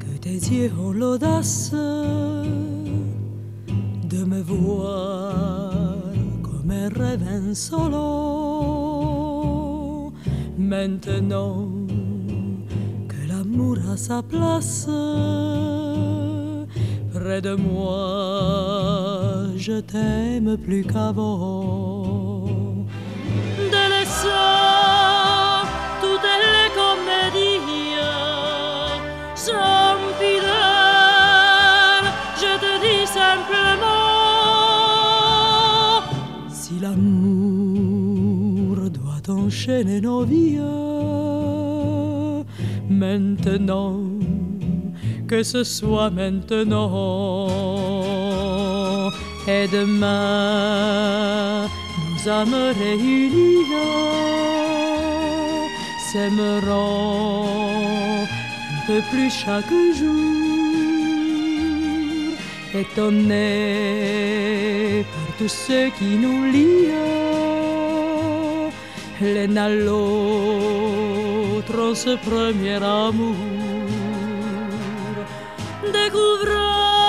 que tes yeux ont l'audace de me voir comme un rêve insolent. Maintenant que l'amour a sa place près de moi, je t'aime plus qu'avant. Délaissant enchaîner nos vies. Maintenant que ce soit maintenant et demain nous âmes réunies s'aimeront un peu plus chaque jour. Étonnés par tout ce qui nous lie l'un à l'autre ce premier amour découvrons